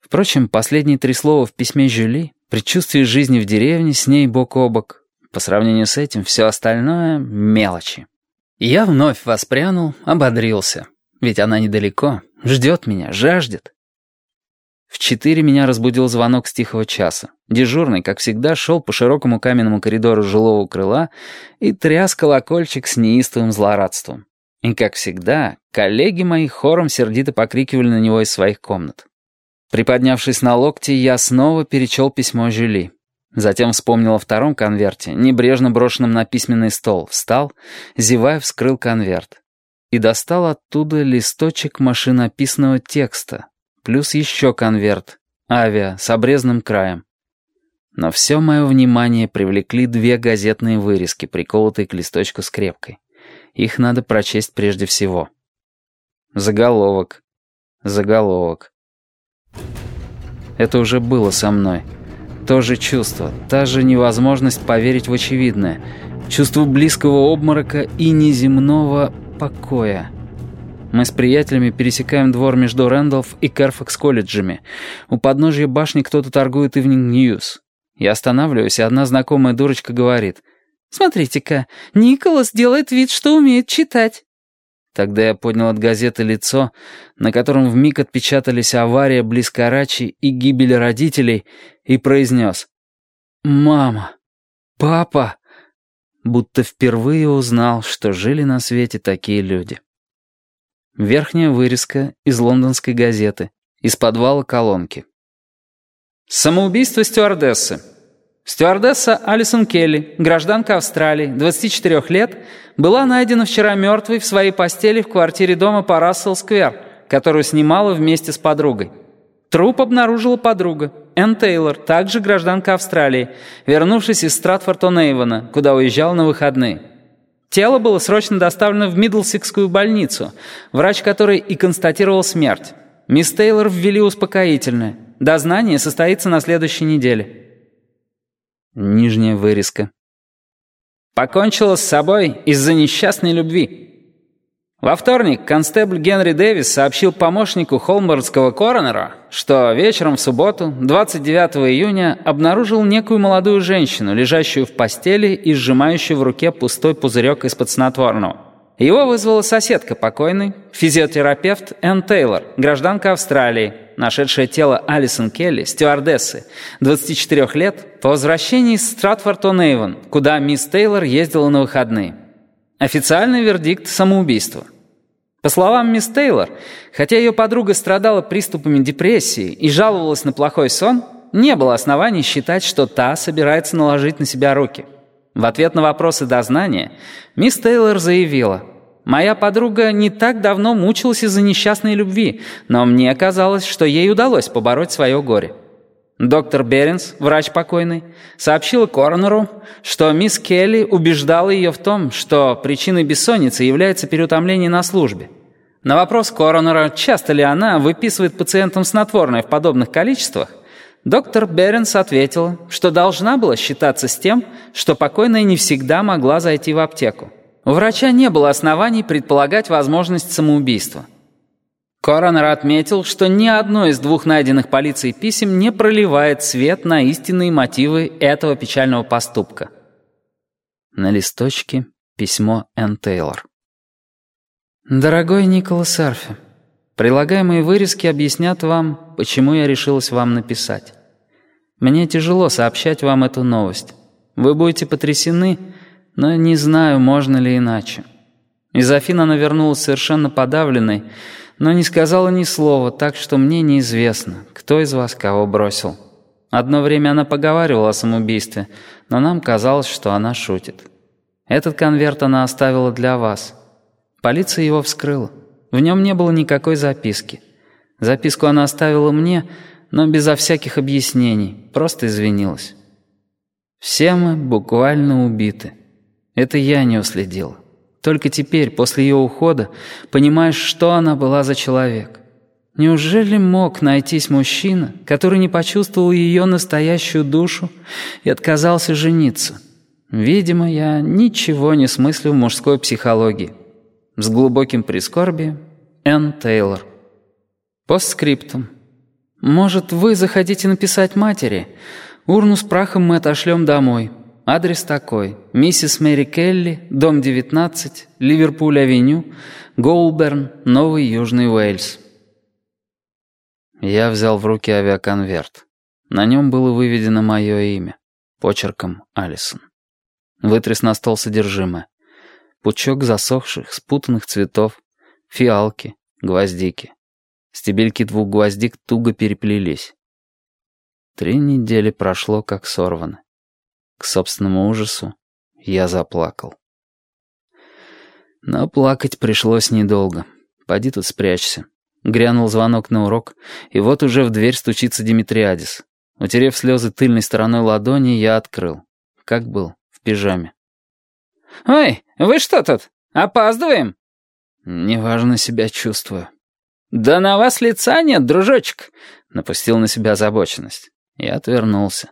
Впрочем, последние три слова в письме Жюли, предчувствие жизни в деревне с ней бок о бок, по сравнению с этим все остальное — мелочи. Я вновь воспрянул, ободрился. Ведь она недалеко, ждет меня, жаждет. В четыре меня разбудил звонок с тихого часа. Дежурный, как всегда, шел по широкому каменному коридору жилого крыла и тряс колокольчик с неистовым злорадством. И, как всегда, коллеги мои хором сердито покрикивали на него из своих комнат. Приподнявшись на локти, я снова перечел письмо Жюли. Затем вспомнил о втором конверте, небрежно брошенном на письменный стол, встал, зевая, вскрыл конверт. И достал оттуда листочек машинописного текста, плюс еще конверт, авиа, с обрезанным краем. Но все мое внимание привлекли две газетные вырезки, приколотые к листочку скрепкой. Их надо прочесть прежде всего. Заголовок. Заголовок. Это уже было со мной. То же чувство, та же невозможность поверить в очевидное. Чувство близкого обморока и неземного покоя. Мы с приятелями пересекаем двор между Рэндалф и Керфакс колледжами. У подножья башни кто-то торгует Evening News. Я останавливаюсь, и одна знакомая дурочка говорит. «Смотрите-ка, Николас делает вид, что умеет читать». Тогда я поднял от газеты лицо, на котором вмиг отпечатались авария близ Карачи и гибель родителей, и произнес «Мама! Папа!» Будто впервые узнал, что жили на свете такие люди. Верхняя вырезка из лондонской газеты, из подвала колонки. Самоубийство стюардессы. Стюардесса Алисон Келли, гражданка Австралии, 24 лет, была найдена вчера мертвой в своей постели в квартире дома по Рассел-сквер, которую снимала вместе с подругой. Труп обнаружила подруга, Энн Тейлор, также гражданка Австралии, вернувшись из Стратфорд-он-Эйвона, куда уезжала на выходные. Тело было срочно доставлено в Мидлсикскую больницу, врач которой и констатировал смерть. Мисс Тейлор ввели успокоительное. Дознание состоится на следующей неделе. Нижняя вырезка. Покончила с собой из-за несчастной любви. Во вторник констебль Генри Дэвис сообщил помощнику холмбордского коронера, что вечером в субботу, 29 июня, обнаружил некую молодую женщину, лежащую в постели и сжимающую в руке пустой пузырек из-под снотворного. Его вызвала соседка покойной, физиотерапевт Энн Тейлор, гражданка Австралии, нашедшая тело Алисон Келли, стюардессы, 24 лет, по возвращении из Стратфорд-он-Эйвен, куда мисс Тейлор ездила на выходные. Официальный вердикт – самоубийство. По словам мисс Тейлор, хотя ее подруга страдала приступами депрессии и жаловалась на плохой сон, не было оснований считать, что та собирается наложить на себя руки – в ответ на вопросы дознания мисс Тейлор заявила, «Моя подруга не так давно мучилась из-за несчастной любви, но мне казалось, что ей удалось побороть свое горе». Доктор Беренс, врач покойный, сообщил коронеру, что мисс Келли убеждала ее в том, что причиной бессонницы является переутомление на службе. На вопрос коронера, часто ли она выписывает пациентам снотворное в подобных количествах, Доктор Беренс ответила, что должна была считаться с тем, что покойная не всегда могла зайти в аптеку. У врача не было оснований предполагать возможность самоубийства. Коронер отметил, что ни одно из двух найденных полицией писем не проливает свет на истинные мотивы этого печального поступка. На листочке письмо Энн Тейлор. «Дорогой Николас Арфи, Прилагаемые вырезки объяснят вам, почему я решилась вам написать. Мне тяжело сообщать вам эту новость. Вы будете потрясены, но не знаю, можно ли иначе. Из Афин она вернулась совершенно подавленной, но не сказала ни слова, так что мне неизвестно, кто из вас кого бросил. Одно время она поговаривала о самоубийстве, но нам казалось, что она шутит. Этот конверт она оставила для вас. Полиция его вскрыла. В нем не было никакой записки. Записку она оставила мне, но безо всяких объяснений, просто извинилась. Все мы буквально убиты. Это я не уследил. Только теперь, после ее ухода, понимаешь, что она была за человек. Неужели мог найтись мужчина, который не почувствовал ее настоящую душу и отказался жениться? Видимо, я ничего не смыслю в мужской психологии. С глубоким прискорбием Энн Тейлор. Постскриптум. «Может, вы захотите написать матери? Урну с прахом мы отошлем домой. Адрес такой. Миссис Мэри Келли, дом 19, Ливерпуль-авеню, Гоулберн, Новый Южный Уэльс». Я взял в руки авиаконверт. На нем было выведено мое имя, почерком Алисон. Вытряс на стол содержимое. Пучок засохших, спутанных цветов, фиалки, гвоздики. Стебельки двух гвоздик туго переплелись. Три недели прошло, как сорвано. К собственному ужасу я заплакал. Но плакать пришлось недолго. Поди тут спрячься. Грянул звонок на урок, и вот уже в дверь стучится Димитриадис. Утерев слезы тыльной стороной ладони, я открыл. Как был, в пижаме. «Ой, вы что тут? Опаздываем?» «Неважно себя чувствую». «Да на вас лица нет, дружочек», — напустил на себя озабоченность. Я отвернулся.